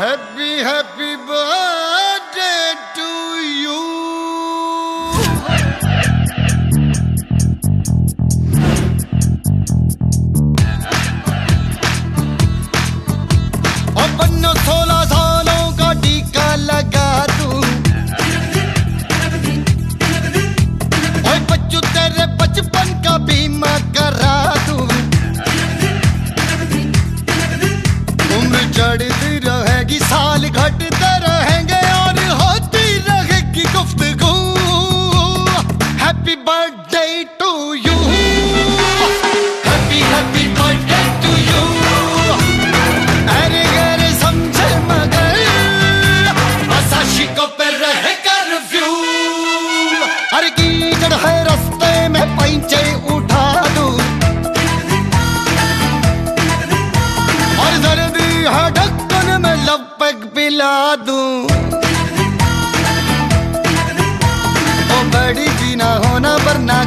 Happy, happy birthday to you. कीचड़ है रस्ते में पैंचे उठा दू। और सर्दी है ढक्कन में लपक पिला दू। ओ बड़ी जीना होना वरना